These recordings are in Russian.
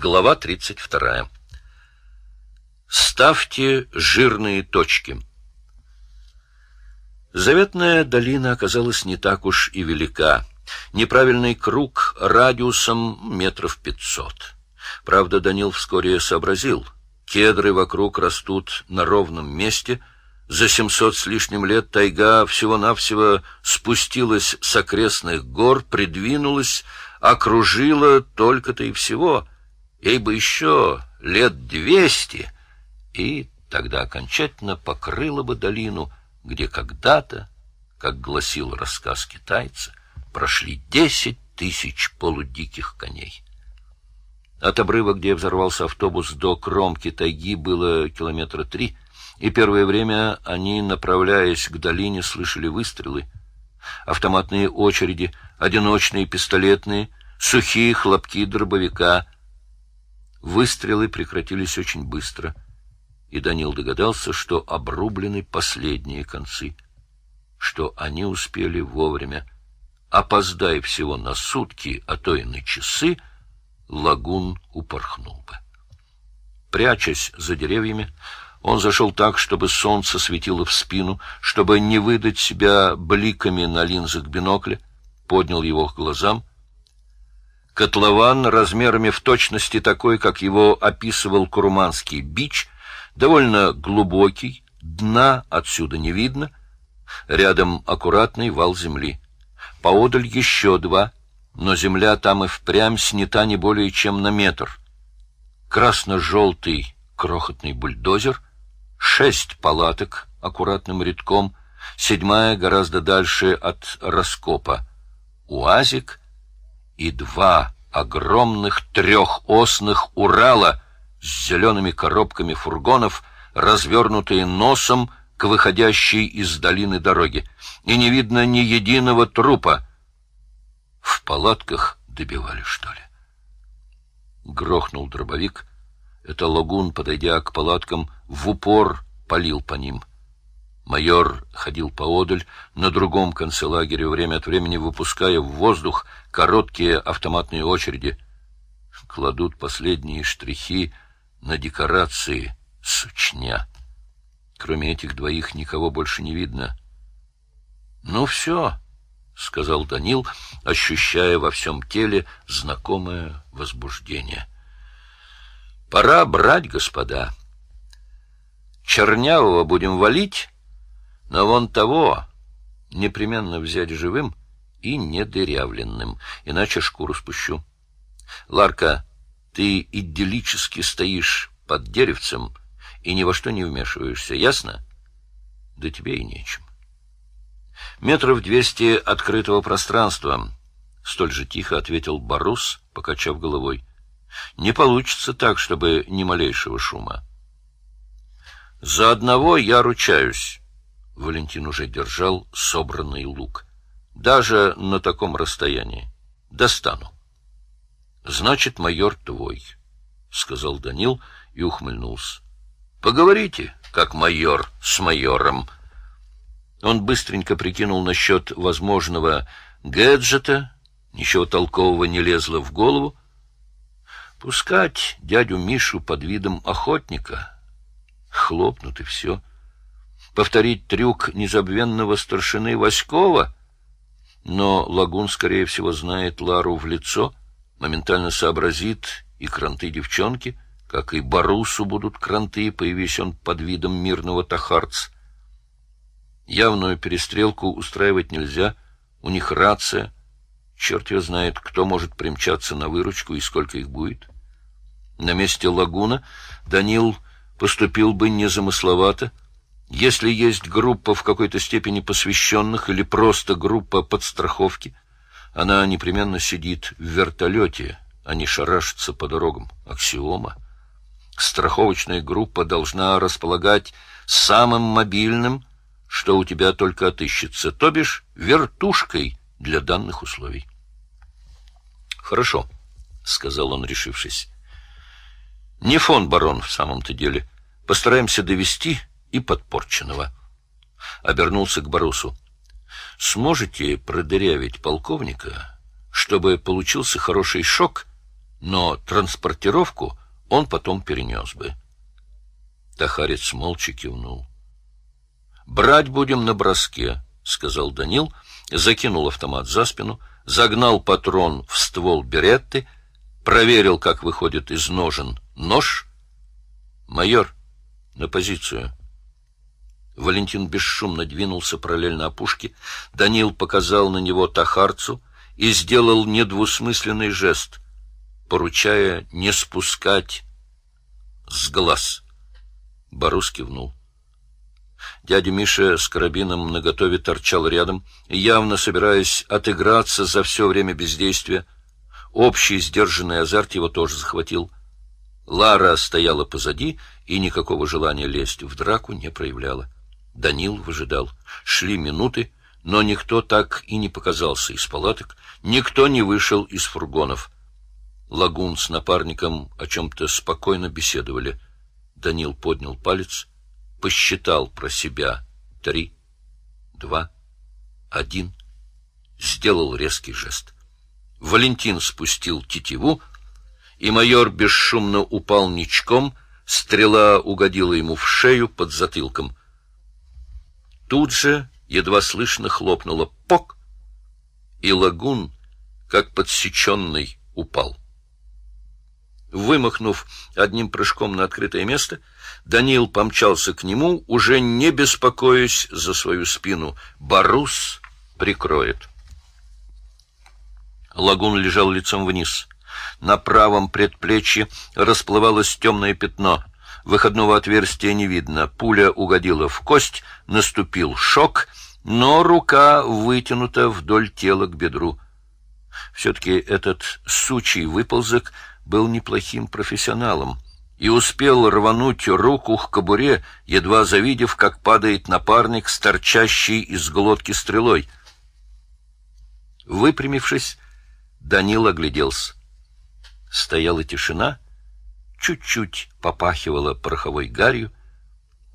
Глава 32. Ставьте жирные точки. Заветная долина оказалась не так уж и велика. Неправильный круг радиусом метров пятьсот. Правда, Данил вскоре сообразил. Кедры вокруг растут на ровном месте. За семьсот с лишним лет тайга всего-навсего спустилась с окрестных гор, придвинулась, окружила только-то и всего — Ей бы еще лет двести, и тогда окончательно покрыла бы долину, где когда-то, как гласил рассказ китайца, прошли десять тысяч полудиких коней. От обрыва, где взорвался автобус, до кромки тайги было километра три, и первое время они, направляясь к долине, слышали выстрелы. Автоматные очереди, одиночные пистолетные, сухие хлопки дробовика — Выстрелы прекратились очень быстро, и Данил догадался, что обрублены последние концы, что они успели вовремя. Опоздай всего на сутки, а то и на часы, лагун упорхнул бы. Прячась за деревьями, он зашел так, чтобы солнце светило в спину, чтобы не выдать себя бликами на линзах бинокля, поднял его к глазам Котлован размерами в точности такой, как его описывал Курманский бич, довольно глубокий, дна отсюда не видно, рядом аккуратный вал земли. Поодаль еще два, но земля там и впрямь снята не более чем на метр. Красно-желтый крохотный бульдозер, шесть палаток аккуратным рядком, седьмая гораздо дальше от раскопа, уазик — и два огромных трехосных Урала с зелеными коробками фургонов, развернутые носом к выходящей из долины дороге. И не видно ни единого трупа. В палатках добивали, что ли? Грохнул дробовик. Это лагун, подойдя к палаткам, в упор полил по ним. Майор ходил поодаль, на другом конце лагеря, время от времени выпуская в воздух короткие автоматные очереди. Кладут последние штрихи на декорации сучня. Кроме этих двоих никого больше не видно. — Ну все, — сказал Данил, ощущая во всем теле знакомое возбуждение. — Пора брать, господа. Чернявого будем валить но вон того непременно взять живым и недырявленным, иначе шкуру спущу. Ларка, ты идиллически стоишь под деревцем и ни во что не вмешиваешься, ясно? Да тебе и нечем. Метров двести открытого пространства, столь же тихо ответил Барус, покачав головой. Не получится так, чтобы ни малейшего шума. За одного я ручаюсь. Валентин уже держал собранный лук. Даже на таком расстоянии. Достану. Значит, майор твой, сказал Данил и ухмыльнулся. Поговорите, как майор с майором. Он быстренько прикинул насчет возможного гаджета, ничего толкового не лезло в голову. Пускать дядю Мишу под видом охотника. Хлопнут и все повторить трюк незабвенного старшины Васькова, но Лагун, скорее всего, знает Лару в лицо, моментально сообразит и кранты девчонки, как и Барусу будут кранты, появись он под видом мирного тахарца. Явную перестрелку устраивать нельзя, у них рация, черт его знает, кто может примчаться на выручку и сколько их будет. На месте Лагуна Данил поступил бы незамысловато, если есть группа в какой-то степени посвященных или просто группа подстраховки, она непременно сидит в вертолете, а не шарашится по дорогам. Аксиома. Страховочная группа должна располагать самым мобильным, что у тебя только отыщется, то бишь вертушкой для данных условий. «Хорошо», — сказал он, решившись. «Не фон барон в самом-то деле. Постараемся довести и подпорченного. Обернулся к Борусу. «Сможете продырявить полковника, чтобы получился хороший шок но транспортировку он потом перенес бы. Тахарец молча кивнул. «Брать будем на броске», — сказал Данил, закинул автомат за спину, загнал патрон в ствол беретты, проверил, как выходит из ножен нож. «Майор, на позицию». Валентин бесшумно двинулся параллельно опушке. Данил показал на него тахарцу и сделал недвусмысленный жест, поручая не спускать с глаз. Борус кивнул. Дядя Миша с карабином наготове торчал рядом, явно собираясь отыграться за все время бездействия. Общий сдержанный азарт его тоже захватил. Лара стояла позади и никакого желания лезть в драку не проявляла. Данил выжидал. Шли минуты, но никто так и не показался из палаток, никто не вышел из фургонов. Лагун с напарником о чем-то спокойно беседовали. Данил поднял палец, посчитал про себя три, два, один, сделал резкий жест. Валентин спустил тетиву, и майор бесшумно упал ничком, стрела угодила ему в шею под затылком. Тут же едва слышно хлопнуло «пок», и лагун, как подсеченный, упал. Вымахнув одним прыжком на открытое место, Даниил помчался к нему, уже не беспокоясь за свою спину. Барус прикроет. Лагун лежал лицом вниз. На правом предплечье расплывалось темное пятно. Выходного отверстия не видно. Пуля угодила в кость, наступил шок, но рука вытянута вдоль тела к бедру. Все-таки этот сучий выползок был неплохим профессионалом и успел рвануть руку к кобуре, едва завидев, как падает напарник с торчащей из глотки стрелой. Выпрямившись, Данил огляделся. Стояла тишина — чуть-чуть попахивало пороховой гарью.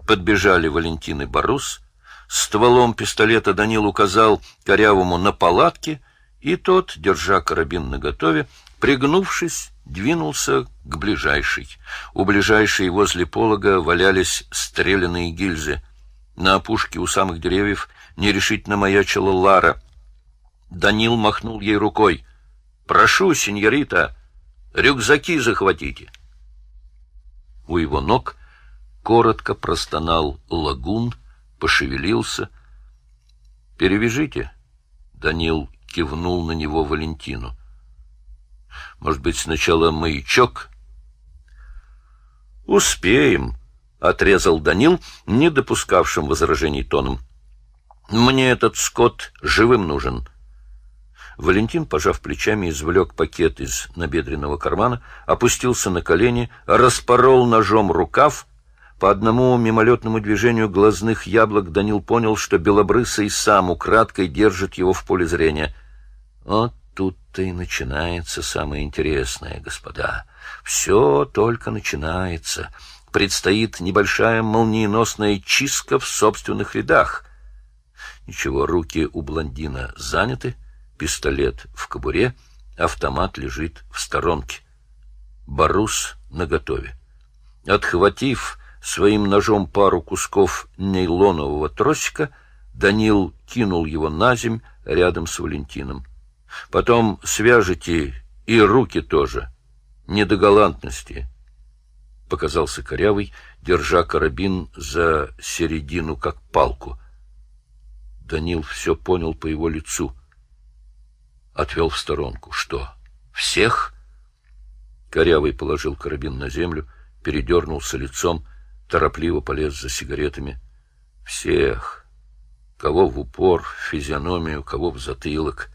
Подбежали Валентин и Борус. Стволом пистолета Данил указал корявому на палатке, и тот, держа карабин наготове, пригнувшись, двинулся к ближайшей. У ближайшей возле полога валялись стрелянные гильзы. На опушке у самых деревьев нерешительно маячила Лара. Данил махнул ей рукой. «Прошу, сеньорита, рюкзаки захватите». У его ног коротко простонал лагун, пошевелился. «Перевяжите!» — Данил кивнул на него Валентину. «Может быть, сначала маячок?» «Успеем!» — отрезал Данил, не допускавшим возражений тоном. «Мне этот скот живым нужен». Валентин, пожав плечами, извлек пакет из набедренного кармана, опустился на колени, распорол ножом рукав. По одному мимолетному движению глазных яблок Данил понял, что Белобрысый сам украдкой держит его в поле зрения. Вот тут-то и начинается самое интересное, господа. Все только начинается. Предстоит небольшая молниеносная чистка в собственных рядах. Ничего, руки у блондина заняты — пистолет в кобуре, автомат лежит в сторонке. Барус наготове. Отхватив своим ножом пару кусков нейлонового тросика, Данил кинул его на земь рядом с Валентином. Потом свяжите и руки тоже. Не до галантности. Показался корявый, держа карабин за середину, как палку. Данил все понял по его лицу — отвел в сторонку. Что? Всех? Корявый положил карабин на землю, передернулся лицом, торопливо полез за сигаретами. Всех. Кого в упор, в физиономию, кого в затылок.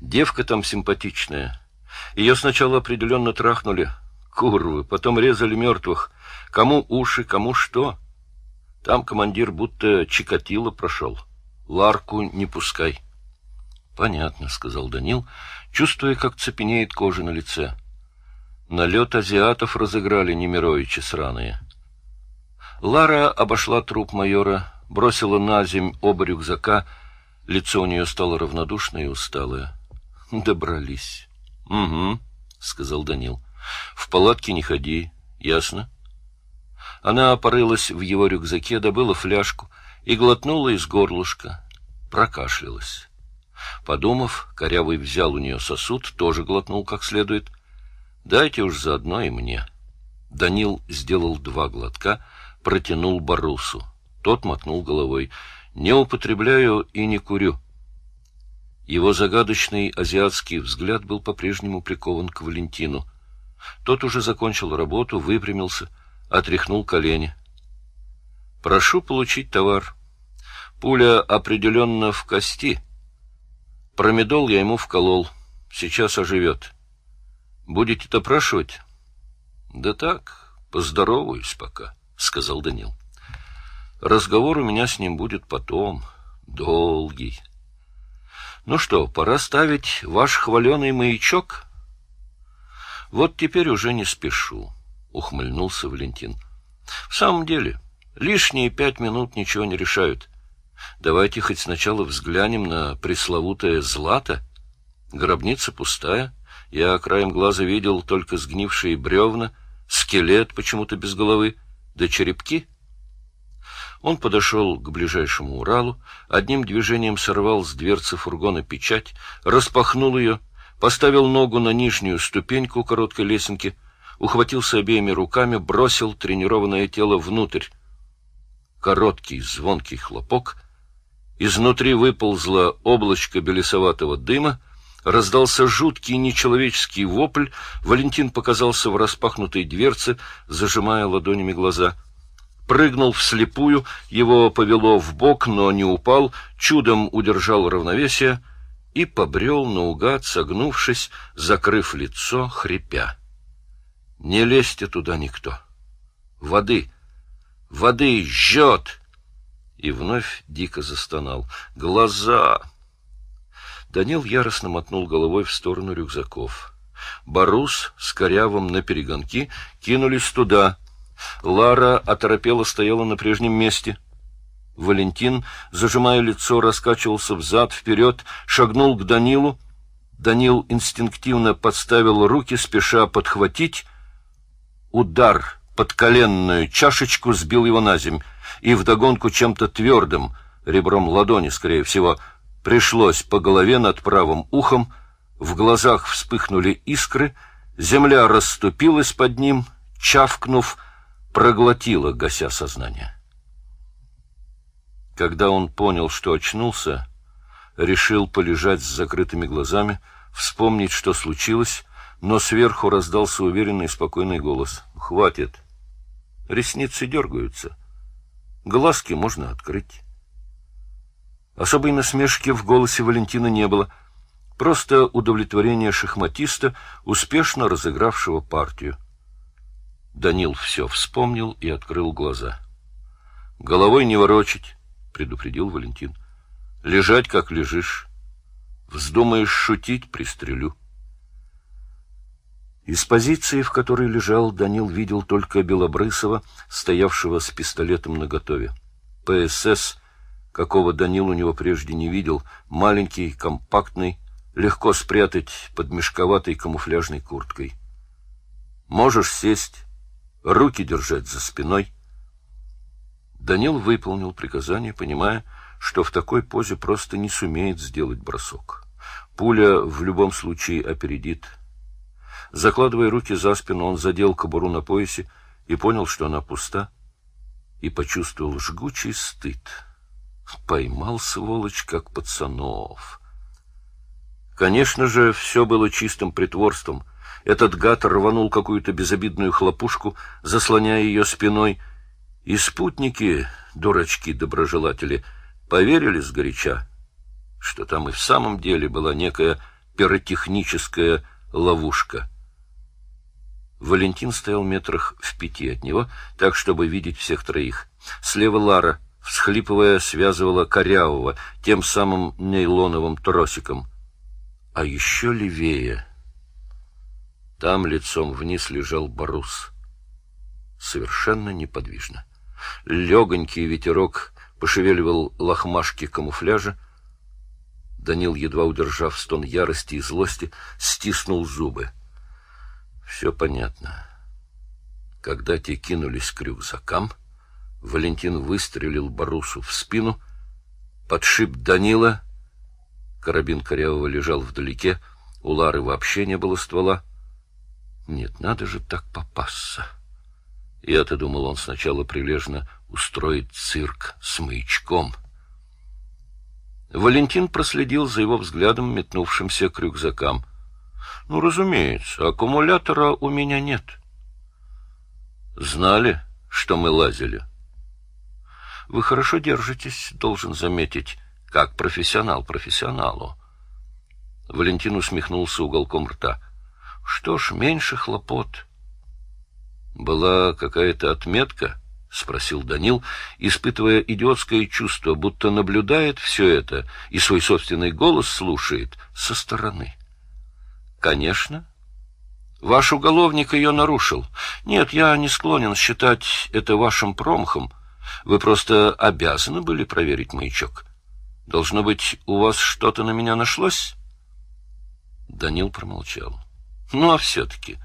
Девка там симпатичная. Ее сначала определенно трахнули. Курвы, потом резали мертвых. Кому уши, кому что. Там командир будто Чикатило прошел. Ларку не пускай. — Понятно, — сказал Данил, чувствуя, как цепенеет кожа на лице. Налет азиатов разыграли Немировичи сраные. Лара обошла труп майора, бросила на земь оба рюкзака, лицо у нее стало равнодушное и усталое. Добрались. — Угу, — сказал Данил. — В палатке не ходи, ясно? Она порылась в его рюкзаке, добыла фляжку и глотнула из горлышка, прокашлялась. Подумав, Корявый взял у нее сосуд, тоже глотнул как следует. «Дайте уж заодно и мне». Данил сделал два глотка, протянул Барусу. Тот мотнул головой. «Не употребляю и не курю». Его загадочный азиатский взгляд был по-прежнему прикован к Валентину. Тот уже закончил работу, выпрямился, отряхнул колени. «Прошу получить товар. Пуля определенно в кости». Промедол я ему вколол. Сейчас оживет. Будете допрашивать? — Да так, поздороваюсь пока, — сказал Данил. Разговор у меня с ним будет потом, долгий. Ну что, пора ставить ваш хваленый маячок? Вот теперь уже не спешу, — ухмыльнулся Валентин. В самом деле, лишние пять минут ничего не решают. Давайте хоть сначала взглянем на пресловутое злато. Гробница пустая. Я краем глаза видел только сгнившие бревна, скелет почему-то без головы, да черепки. Он подошел к ближайшему Уралу, одним движением сорвал с дверцы фургона печать, распахнул ее, поставил ногу на нижнюю ступеньку короткой лесенки, ухватился обеими руками, бросил тренированное тело внутрь. Короткий звонкий хлопок — Изнутри выползло облачко белесоватого дыма, раздался жуткий нечеловеческий вопль, Валентин показался в распахнутой дверце, зажимая ладонями глаза. Прыгнул вслепую, его повело в бок, но не упал, чудом удержал равновесие и побрел наугад, согнувшись, закрыв лицо, хрипя. Не лезьте туда никто. Воды, воды жжет! И вновь дико застонал. «Глаза!» Данил яростно мотнул головой в сторону рюкзаков. Барус с корявым на перегонки кинулись туда. Лара оторопела стояла на прежнем месте. Валентин, зажимая лицо, раскачивался взад-вперед, шагнул к Данилу. Данил инстинктивно подставил руки, спеша подхватить. Удар под коленную чашечку сбил его на земь и вдогонку чем-то твердым, ребром ладони, скорее всего, пришлось по голове над правым ухом, в глазах вспыхнули искры, земля расступилась под ним, чавкнув, проглотила, гася сознание. Когда он понял, что очнулся, решил полежать с закрытыми глазами, вспомнить, что случилось, но сверху раздался уверенный спокойный голос. «Хватит! Ресницы дергаются. Глазки можно открыть. Особой насмешки в голосе Валентина не было, просто удовлетворение шахматиста, успешно разыгравшего партию. Данил все вспомнил и открыл глаза. «Головой не ворочить», — предупредил Валентин. «Лежать, как лежишь. Вздумаешь шутить — пристрелю». Из позиции, в которой лежал, Данил видел только Белобрысова, стоявшего с пистолетом наготове. ПСС, какого Данил у него прежде не видел, маленький, компактный, легко спрятать под мешковатой камуфляжной курткой. «Можешь сесть, руки держать за спиной». Данил выполнил приказание, понимая, что в такой позе просто не сумеет сделать бросок. Пуля в любом случае опередит Закладывая руки за спину, он задел кобуру на поясе и понял, что она пуста, и почувствовал жгучий стыд. Поймал, сволочь, как пацанов. Конечно же, все было чистым притворством. Этот гад рванул какую-то безобидную хлопушку, заслоняя ее спиной, и спутники, дурачки-доброжелатели, поверили сгоряча, что там и в самом деле была некая пиротехническая ловушка — Валентин стоял метрах в пяти от него, так, чтобы видеть всех троих. Слева Лара, всхлипывая, связывала корявого тем самым нейлоновым тросиком. А еще левее... Там лицом вниз лежал Барус. Совершенно неподвижно. Легонький ветерок пошевеливал лохмашки камуфляжа. Данил, едва удержав стон ярости и злости, стиснул зубы. Все понятно. Когда те кинулись к рюкзакам, Валентин выстрелил Барусу в спину, подшип Данила. Карабин Корявого лежал вдалеке, у Лары вообще не было ствола. Нет, надо же так попасться. Я-то думал, он сначала прилежно устроит цирк с маячком. Валентин проследил за его взглядом, метнувшимся к рюкзакам. Ну, разумеется, аккумулятора у меня нет. Знали, что мы лазили? Вы хорошо держитесь, должен заметить, как профессионал профессионалу. Валентин усмехнулся уголком рта. Что ж, меньше хлопот. Была какая-то отметка, спросил Данил, испытывая идиотское чувство, будто наблюдает все это и свой собственный голос слушает со стороны. Конечно. Ваш уголовник ее нарушил. Нет, я не склонен считать это вашим промахом. Вы просто обязаны были проверить маячок. Должно быть, у вас что-то на меня нашлось? Данил промолчал. Ну, а все-таки,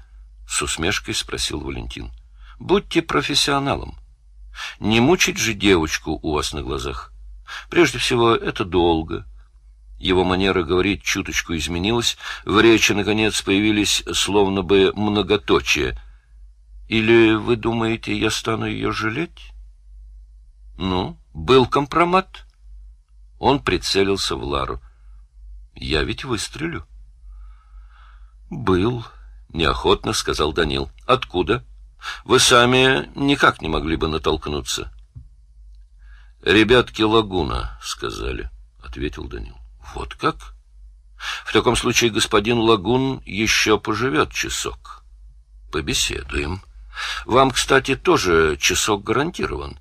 с усмешкой спросил Валентин, будьте профессионалом. Не мучить же девочку у вас на глазах. Прежде всего, это долго. Его манера говорить чуточку изменилась, в речи, наконец, появились словно бы многоточие. Или вы думаете, я стану ее жалеть? Ну, был компромат. Он прицелился в Лару. Я ведь выстрелю. Был, неохотно сказал Данил. Откуда? Вы сами никак не могли бы натолкнуться. Ребятки Лагуна сказали, ответил Данил. Вот как? В таком случае господин Лагун еще поживет часок. Побеседуем. Вам, кстати, тоже часок гарантирован.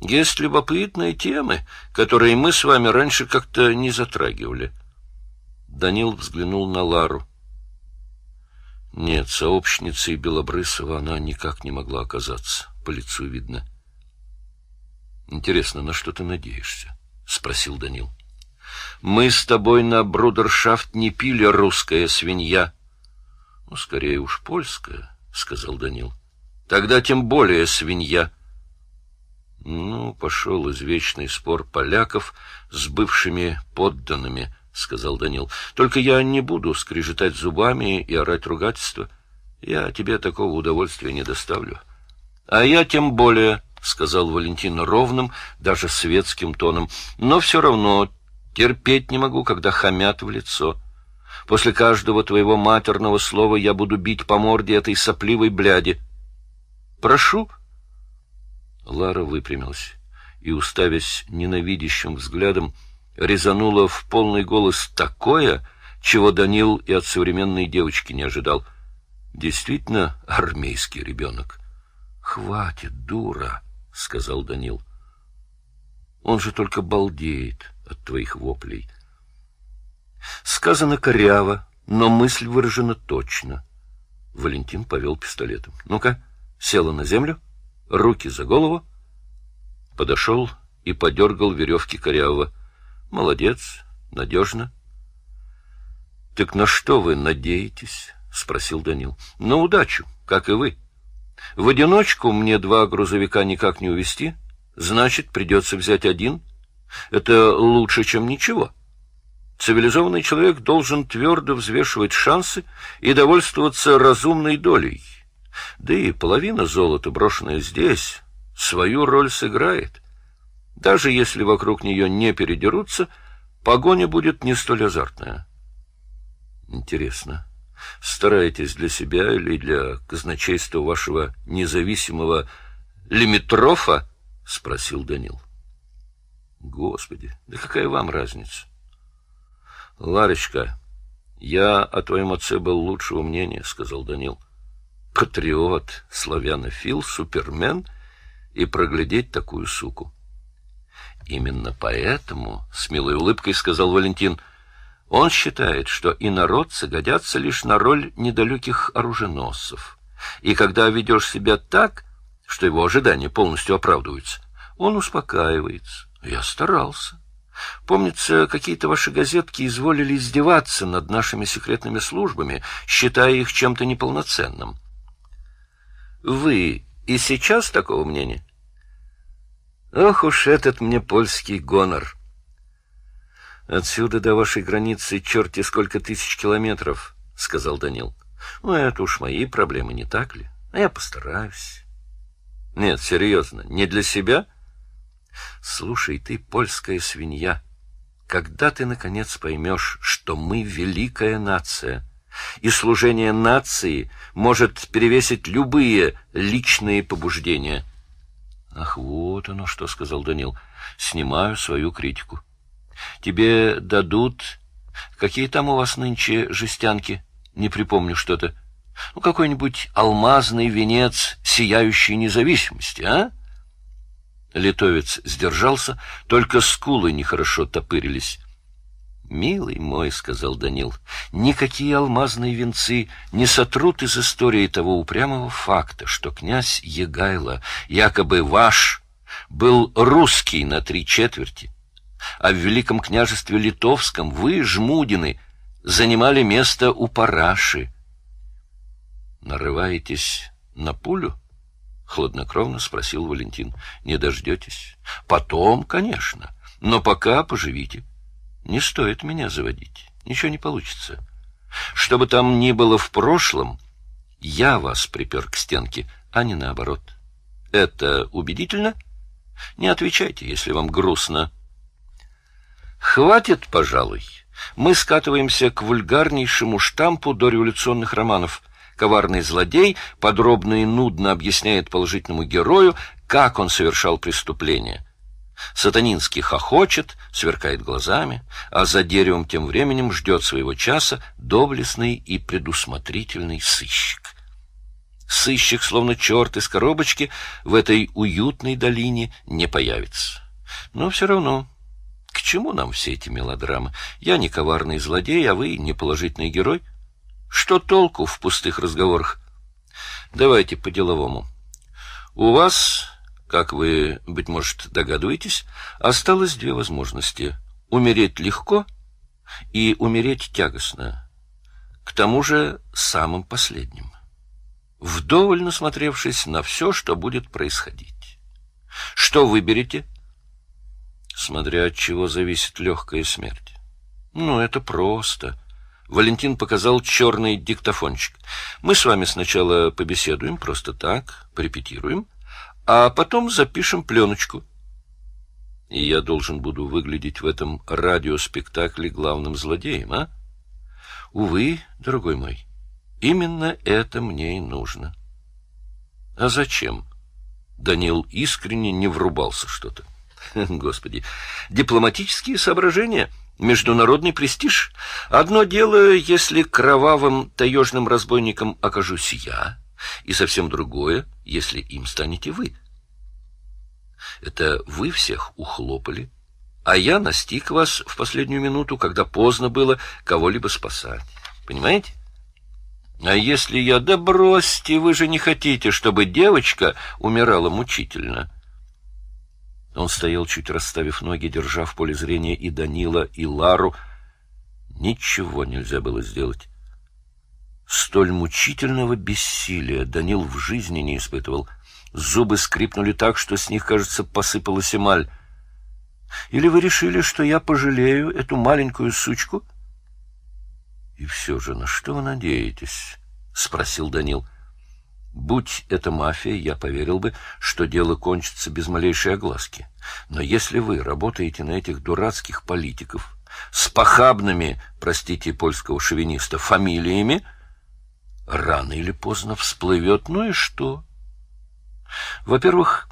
Есть любопытные темы, которые мы с вами раньше как-то не затрагивали. Данил взглянул на Лару. Нет, сообщницей Белобрысова она никак не могла оказаться. По лицу видно. Интересно, на что ты надеешься? спросил Данил. Мы с тобой на брудершафт не пили русская свинья. Ну, скорее уж польская, сказал Данил. Тогда тем более свинья. Ну, пошел извечный спор поляков с бывшими подданными, сказал Данил. Только я не буду скрежетать зубами и орать ругательства. Я тебе такого удовольствия не доставлю. А я тем более, сказал Валентин ровным, даже светским тоном. Но все равно терпеть не могу, когда хамят в лицо. После каждого твоего матерного слова я буду бить по морде этой сопливой бляди. Прошу. Лара выпрямилась и, уставясь ненавидящим взглядом, резанула в полный голос такое, чего Данил и от современной девочки не ожидал. Действительно армейский ребенок. «Хватит, дура!» — сказал Данил. «Он же только балдеет от твоих воплей». Сказано коряво, но мысль выражена точно. Валентин повел пистолетом. «Ну-ка!» Села на землю, руки за голову, подошел и подергал веревки корявого. Молодец, надежно. — Так на что вы надеетесь? — спросил Данил. — На удачу, как и вы. В одиночку мне два грузовика никак не увезти, значит, придется взять один. Это лучше, чем ничего. Цивилизованный человек должен твердо взвешивать шансы и довольствоваться разумной долей. Да и половина золота, брошенная здесь, свою роль сыграет. Даже если вокруг нее не передерутся, погоня будет не столь азартная. Интересно, стараетесь для себя или для казначейства вашего независимого лимитрофа? — спросил Данил. — Господи, да какая вам разница? — Ларочка, я о твоем отце был лучшего мнения, — сказал Данил. — Патриот, славянофил, супермен и проглядеть такую суку. Именно поэтому, с милой улыбкой сказал Валентин, он считает, что инородцы годятся лишь на роль недалеких оруженосцев. И когда ведешь себя так, что его ожидания полностью оправдываются, он успокаивается. Я старался. Помнится, какие-то ваши газетки изволили издеваться над нашими секретными службами, считая их чем-то неполноценным. Вы и сейчас такого мнения? Ох уж этот мне польский гонор! Отсюда до вашей границы черти сколько тысяч километров, — сказал Данил. Ну, это уж мои проблемы, не так ли? А я постараюсь. Нет, серьезно, не для себя? Слушай, ты польская свинья. Когда ты, наконец, поймешь, что мы великая нация, и служение нации может перевесить любые личные побуждения? Ах, вот оно что, — сказал Данил. Снимаю свою критику. Тебе дадут... Какие там у вас нынче жестянки? Не припомню что-то. Ну, какой-нибудь алмазный венец сияющей независимости, а? Литовец сдержался, только скулы нехорошо топырились. «Милый мой», — сказал Данил, — «никакие алмазные венцы не сотрут из истории того упрямого факта, что князь Егайло, якобы ваш, был русский на три четверти, а в Великом княжестве Литовском вы, Жмудины, занимали место у Параши. Нарываетесь на пулю? Хладнокровно спросил Валентин. Не дождетесь? Потом, конечно, но пока поживите. Не стоит меня заводить, ничего не получится. Что бы там ни было в прошлом, я вас припер к стенке, а не наоборот. Это убедительно? Не отвечайте, если вам грустно. Хватит, пожалуй. Мы скатываемся к вульгарнейшему штампу дореволюционных романов. Коварный злодей подробно и нудно объясняет положительному герою, как он совершал преступление. Сатанинский хохочет, сверкает глазами, а за деревом тем временем ждет своего часа доблестный и предусмотрительный сыщик. Сыщик, словно черт из коробочки, в этой уютной долине не появится. Но все равно к чему нам все эти мелодрамы? Я не коварный злодей, а вы не положительный герой. Что толку в пустых разговорах? Давайте по-деловому. У вас, как вы, быть может, догадываетесь, осталось две возможности. Умереть легко и умереть тягостно. К тому же самым последним. Вдоволь насмотревшись на все, что будет происходить. Что выберете? — смотря от чего зависит легкая смерть. Ну, это просто. Валентин показал черный диктофончик. Мы с вами сначала побеседуем, просто так, порепетируем, а потом запишем пленочку. И я должен буду выглядеть в этом радиоспектакле главным злодеем, а? Увы, дорогой мой, именно это мне и нужно. А зачем? Данил искренне не врубался что-то. Господи, дипломатические соображения, международный престиж. Одно дело, если кровавым таежным разбойником окажусь я, и совсем другое, если им станете вы. Это вы всех ухлопали, а я настиг вас в последнюю минуту, когда поздно было кого-либо спасать. Понимаете? А если я... Да бросьте, вы же не хотите, чтобы девочка умирала мучительно. — он стоял, чуть расставив ноги, держа в поле зрения и Данила, и Лару. Ничего нельзя было сделать. Столь мучительного бессилия Данил в жизни не испытывал. Зубы скрипнули так, что с них, кажется, посыпалась эмаль. Или вы решили, что я пожалею эту маленькую сучку? — И все же, на что вы надеетесь? — спросил Данил. — Будь это мафия, я поверил бы, что дело кончится без малейшей огласки. Но если вы работаете на этих дурацких политиков с похабными, простите польского шовиниста, фамилиями, рано или поздно всплывет, ну и что? Во-первых,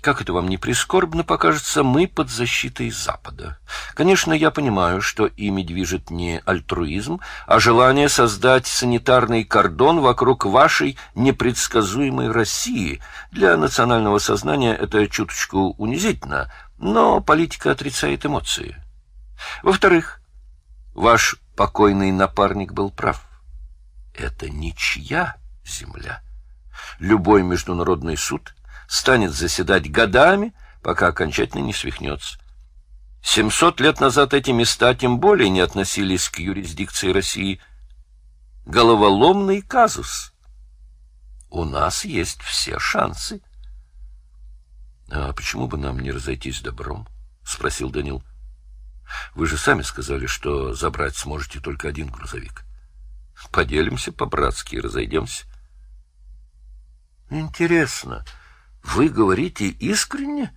как это вам не прискорбно покажется, мы под защитой Запада. Конечно, я понимаю, что ими движет не альтруизм, а желание создать санитарный кордон вокруг вашей непредсказуемой России. Для национального сознания это чуточку унизительно, но политика отрицает эмоции. Во-вторых, ваш покойный напарник был прав. Это ничья земля. Любой международный суд — станет заседать годами, пока окончательно не свихнется. Семьсот лет назад эти места тем более не относились к юрисдикции России. Головоломный казус. У нас есть все шансы. — А почему бы нам не разойтись добром? — спросил Данил. — Вы же сами сказали, что забрать сможете только один грузовик. Поделимся по-братски и разойдемся. — Интересно, вы говорите искренне?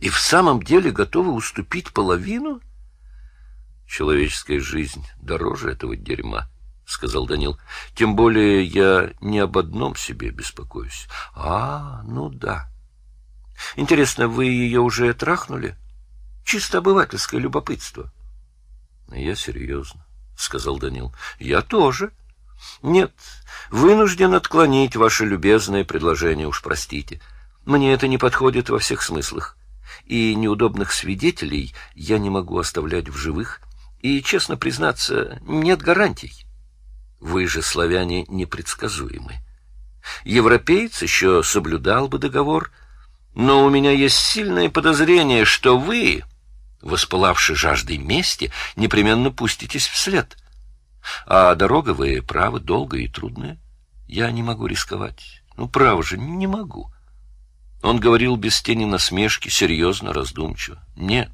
И в самом деле готовы уступить половину? — Человеческая жизнь дороже этого дерьма, — сказал Данил. — Тем более я не об одном себе беспокоюсь. — А, ну да. Интересно, вы ее уже трахнули? Чисто обывательское любопытство. — Я серьезно, — сказал Данил. — Я тоже. — Нет, вынужден отклонить ваше любезное предложение, уж простите. Мне это не подходит во всех смыслах. И неудобных свидетелей я не могу оставлять в живых, и, честно признаться, нет гарантий. Вы же, славяне, непредсказуемы. Европеец еще соблюдал бы договор, но у меня есть сильное подозрение, что вы, воспылавши жаждой мести, непременно пуститесь вслед. А дорога, вы правы, долгая и трудная. Я не могу рисковать. Ну, право же, не могу. Он говорил без тени насмешки, серьезно, раздумчиво. Нет,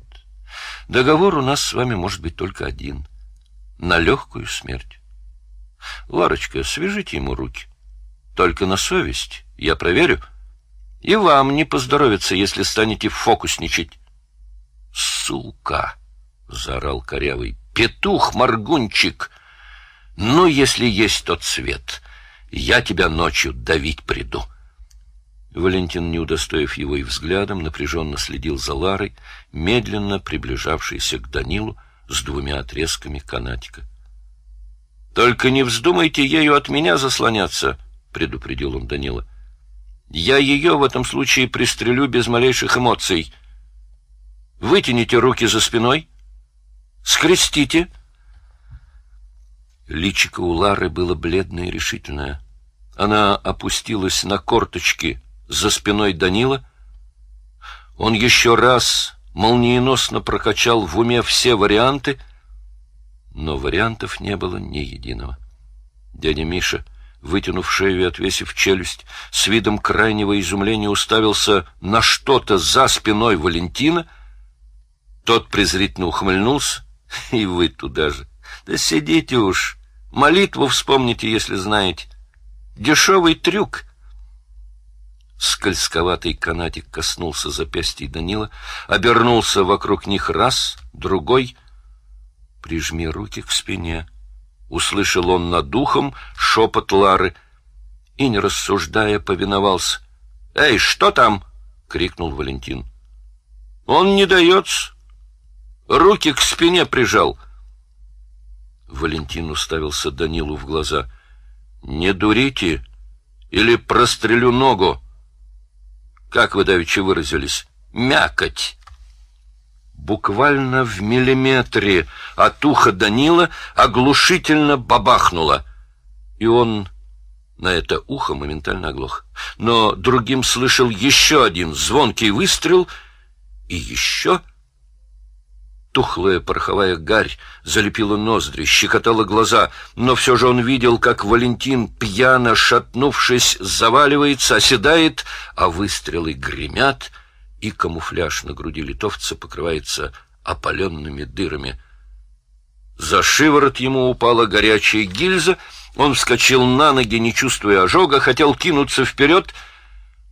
договор у нас с вами может быть только один — на легкую смерть. Ларочка, свяжите ему руки. Только на совесть, я проверю. И вам не поздоровится, если станете фокусничать. Сука! — заорал корявый. Петух-моргунчик! Ну, если есть тот свет, я тебя ночью давить приду. Валентин, не удостоив его и взглядом, напряженно следил за Ларой, медленно приближавшейся к Данилу с двумя отрезками канатика. Только не вздумайте ею от меня заслоняться, предупредил он Данила. Я ее в этом случае пристрелю без малейших эмоций. Вытяните руки за спиной, скрестите. Личико у Лары было бледное и решительное. Она опустилась на корточки за спиной Данила. Он еще раз молниеносно прокачал в уме все варианты — но вариантов не было ни единого. Дядя Миша, вытянув шею и отвесив челюсть, с видом крайнего изумления уставился на что-то за спиной Валентина. Тот презрительно ухмыльнулся, и вы туда же. Да сидите уж, молитву вспомните, если знаете. Дешевый трюк. Скользковатый канатик коснулся запястья Данила, обернулся вокруг них раз, другой — Прижми руки к спине. Услышал он над духом шепот Лары и, не рассуждая, повиновался. — Эй, что там? — крикнул Валентин. — Он не дается. Руки к спине прижал. Валентин уставился Данилу в глаза. — Не дурите, или прострелю ногу. Как вы давеча выразились? Мякоть буквально в миллиметре от уха Данила оглушительно бабахнуло, и он на это ухо моментально оглох. Но другим слышал еще один звонкий выстрел, и еще... Тухлая пороховая гарь залепила ноздри, щекотала глаза, но все же он видел, как Валентин, пьяно шатнувшись, заваливается, оседает, а выстрелы гремят — и камуфляж на груди литовца покрывается опаленными дырами. За шиворот ему упала горячая гильза, он вскочил на ноги, не чувствуя ожога, хотел кинуться вперед,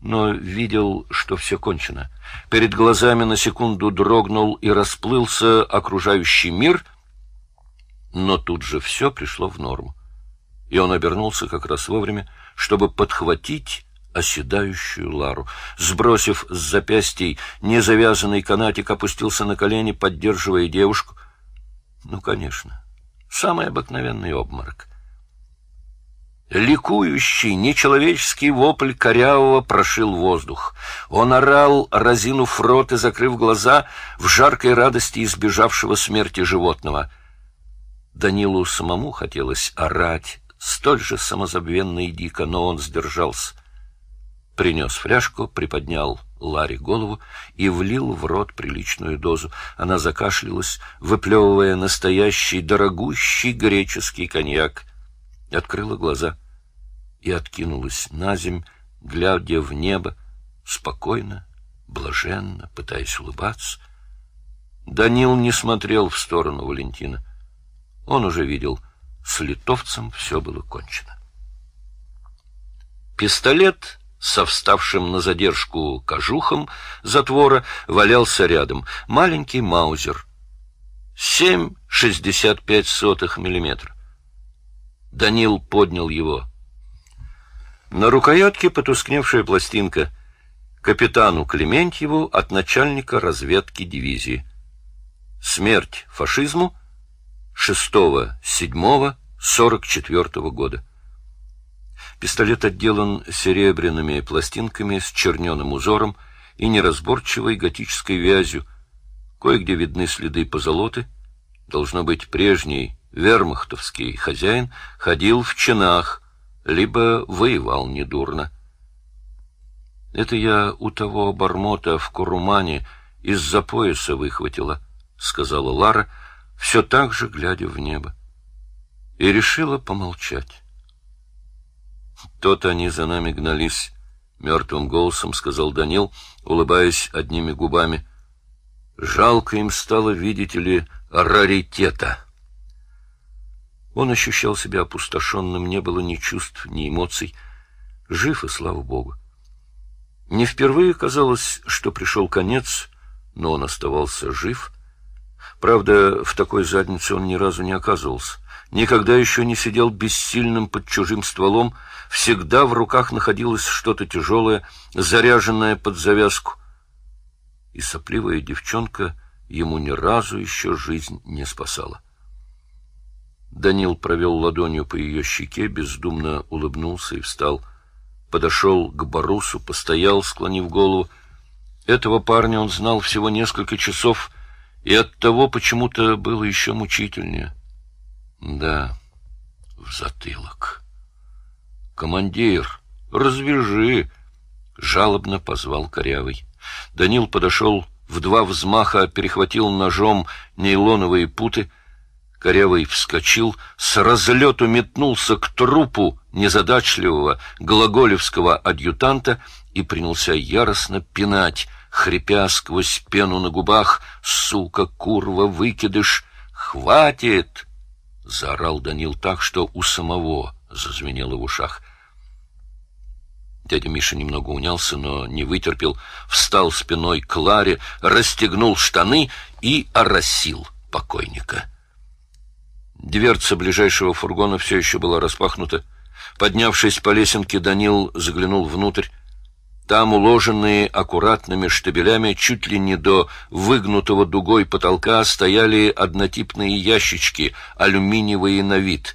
но видел, что все кончено. Перед глазами на секунду дрогнул и расплылся окружающий мир, но тут же все пришло в норму. И он обернулся как раз вовремя, чтобы подхватить оседающую Лару. Сбросив с запястьей незавязанный канатик, опустился на колени, поддерживая девушку. Ну, конечно, самый обыкновенный обморок. Ликующий, нечеловеческий вопль корявого прошил воздух. Он орал, разинув рот и закрыв глаза, в жаркой радости избежавшего смерти животного. Данилу самому хотелось орать, столь же самозабвенно и дико, но он сдержался принес фляжку, приподнял Ларе голову и влил в рот приличную дозу. Она закашлялась, выплевывая настоящий дорогущий греческий коньяк. Открыла глаза и откинулась на земь, глядя в небо, спокойно, блаженно, пытаясь улыбаться. Данил не смотрел в сторону Валентина. Он уже видел, с литовцем все было кончено. Пистолет со вставшим на задержку кожухом затвора валялся рядом. Маленький маузер. Семь шестьдесят пять сотых миллиметра. Данил поднял его. На рукоятке потускневшая пластинка. Капитану Клементьеву от начальника разведки дивизии. Смерть фашизму 6-7-44 года. Пистолет отделан серебряными пластинками с черненым узором и неразборчивой готической вязью. Кое-где видны следы позолоты. Должно быть, прежний вермахтовский хозяин ходил в чинах, либо воевал недурно. Это я у того обормота в Курумане из-за пояса выхватила, — сказала Лара, все так же глядя в небо. И решила помолчать. То-то они за нами гнались, — мертвым голосом сказал Данил, улыбаясь одними губами. Жалко им стало, видите ли, раритета. Он ощущал себя опустошенным, не было ни чувств, ни эмоций. Жив, и слава богу. Не впервые казалось, что пришел конец, но он оставался жив. Правда, в такой заднице он ни разу не оказывался. Никогда еще не сидел бессильным под чужим стволом, всегда в руках находилось что-то тяжелое, заряженное под завязку. И сопливая девчонка ему ни разу еще жизнь не спасала. Данил провел ладонью по ее щеке, бездумно улыбнулся и встал. Подошел к Барусу, постоял, склонив голову. Этого парня он знал всего несколько часов, и оттого почему-то было еще мучительнее. Да, в затылок. «Командир, развяжи!» — жалобно позвал Корявый. Данил подошел в два взмаха, перехватил ножом нейлоновые путы. Корявый вскочил, с разлету метнулся к трупу незадачливого глаголевского адъютанта и принялся яростно пинать, хрипя сквозь пену на губах «Сука, курва, выкидыш! Хватит!» — заорал Данил так, что у самого зазвенело в ушах. Дядя Миша немного унялся, но не вытерпел, встал спиной к Ларе, расстегнул штаны и оросил покойника. Дверца ближайшего фургона все еще была распахнута. Поднявшись по лесенке, Данил заглянул внутрь. Там, уложенные аккуратными штабелями, чуть ли не до выгнутого дугой потолка, стояли однотипные ящички, алюминиевые на вид.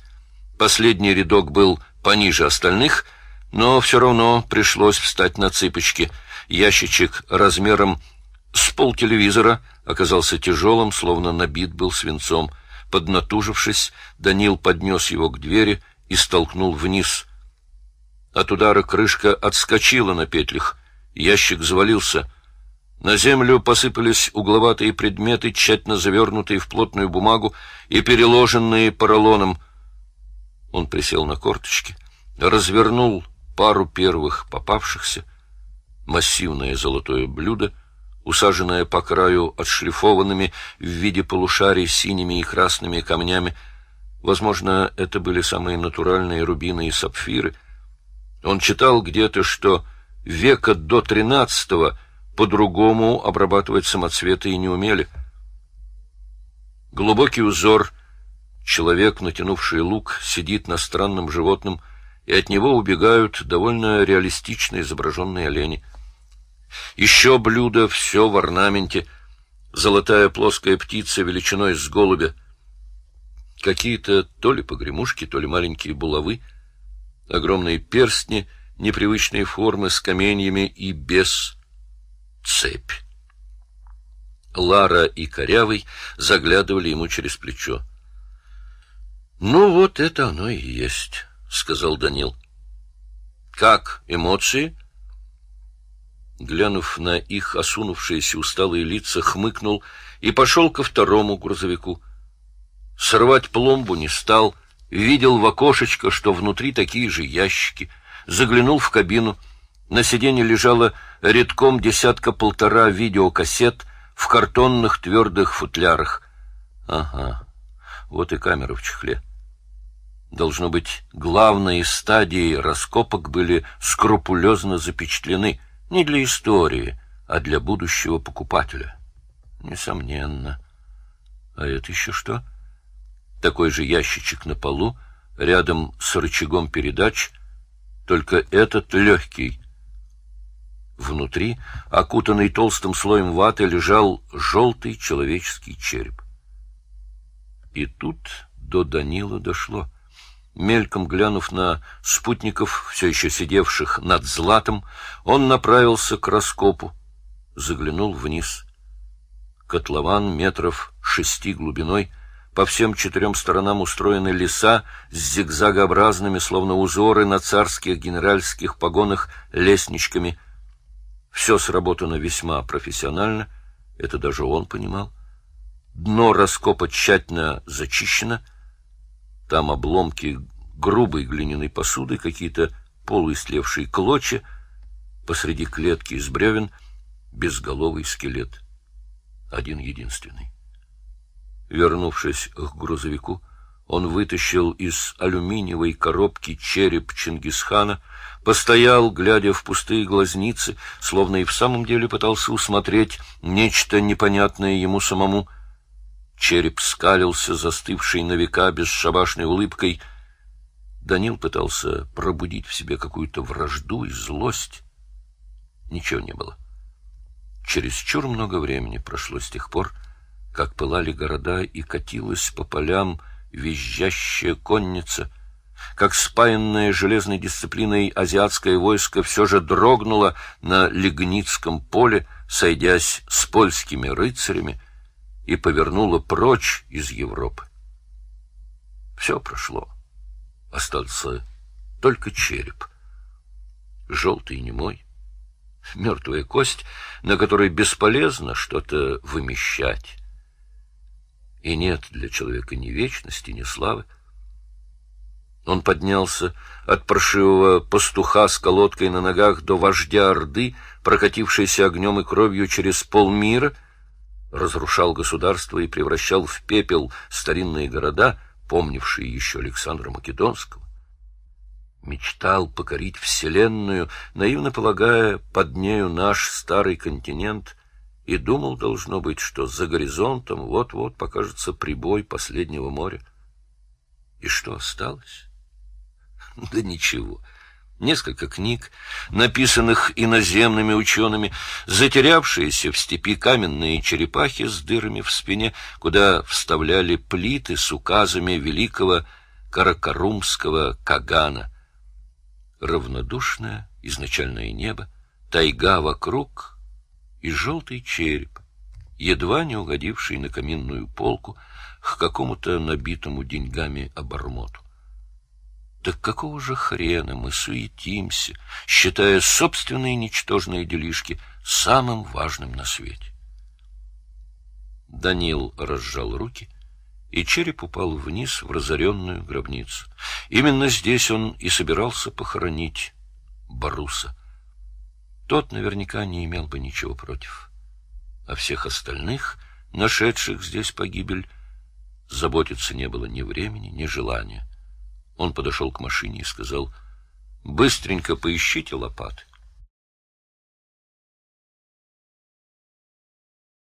Последний рядок был пониже остальных, но все равно пришлось встать на цыпочки. Ящичек размером с полтелевизора оказался тяжелым, словно набит был свинцом. Поднатужившись, Данил поднес его к двери и столкнул вниз — от удара крышка отскочила на петлях. Ящик завалился. На землю посыпались угловатые предметы, тщательно завернутые в плотную бумагу и переложенные поролоном. Он присел на корточки, развернул пару первых попавшихся, массивное золотое блюдо, усаженное по краю отшлифованными в виде полушарий синими и красными камнями. Возможно, это были самые натуральные рубины и сапфиры — он читал где-то, что века до тринадцатого по-другому обрабатывать самоцветы и не умели. Глубокий узор. Человек, натянувший лук, сидит на странном животном, и от него убегают довольно реалистично изображенные олени. Еще блюдо, все в орнаменте. Золотая плоская птица величиной с голубя. Какие-то то ли погремушки, то ли маленькие булавы — огромные перстни, непривычные формы с каменьями и без цепь. Лара и Корявый заглядывали ему через плечо. — Ну, вот это оно и есть, — сказал Данил. — Как эмоции? Глянув на их осунувшиеся усталые лица, хмыкнул и пошел ко второму грузовику. Сорвать пломбу не стал, видел в окошечко, что внутри такие же ящики, заглянул в кабину. На сиденье лежало редком десятка-полтора видеокассет в картонных твердых футлярах. Ага, вот и камера в чехле. Должно быть, главные стадии раскопок были скрупулезно запечатлены не для истории, а для будущего покупателя. Несомненно. А это еще что? Такой же ящичек на полу, рядом с рычагом передач, только этот легкий. Внутри, окутанный толстым слоем ваты, лежал желтый человеческий череп. И тут до Данила дошло — Мельком глянув на спутников, все еще сидевших над златом, он направился к раскопу, заглянул вниз. Котлован метров шести глубиной, по всем четырем сторонам устроены леса с зигзагообразными, словно узоры на царских генеральских погонах, лестничками. Все сработано весьма профессионально, это даже он понимал. Дно раскопа тщательно зачищено — там обломки грубой глиняной посуды, какие-то полуистлевшие клочья, посреди клетки из бревен безголовый скелет. Один единственный. Вернувшись к грузовику, он вытащил из алюминиевой коробки череп Чингисхана, постоял, глядя в пустые глазницы, словно и в самом деле пытался усмотреть нечто непонятное ему самому — Череп скалился, застывший на века бесшабашной улыбкой. Данил пытался пробудить в себе какую-то вражду и злость. Ничего не было. Через чур много времени прошло с тех пор, как пылали города и катилась по полям визжащая конница, как спаянное железной дисциплиной азиатское войско все же дрогнуло на Лигницком поле, сойдясь с польскими рыцарями, и повернула прочь из Европы. Все прошло. Остался только череп. Желтый и немой. Мертвая кость, на которой бесполезно что-то вымещать. И нет для человека ни вечности, ни славы. Он поднялся от паршивого пастуха с колодкой на ногах до вождя Орды, прокатившейся огнем и кровью через полмира — разрушал государство и превращал в пепел старинные города, помнившие еще Александра Македонского. Мечтал покорить Вселенную, наивно полагая под нею наш старый континент, и думал, должно быть, что за горизонтом вот-вот покажется прибой последнего моря. И что осталось? Да ничего несколько книг, написанных иноземными учеными, затерявшиеся в степи каменные черепахи с дырами в спине, куда вставляли плиты с указами великого каракарумского Кагана. Равнодушное изначальное небо, тайга вокруг и желтый череп, едва не угодивший на каминную полку к какому-то набитому деньгами обормоту. Так какого же хрена мы суетимся, считая собственные ничтожные делишки самым важным на свете? Данил разжал руки, и череп упал вниз в разоренную гробницу. Именно здесь он и собирался похоронить Баруса. Тот наверняка не имел бы ничего против. А всех остальных, нашедших здесь погибель, заботиться не было ни времени, ни желания. Он подошел к машине и сказал, «Быстренько поищите лопаты».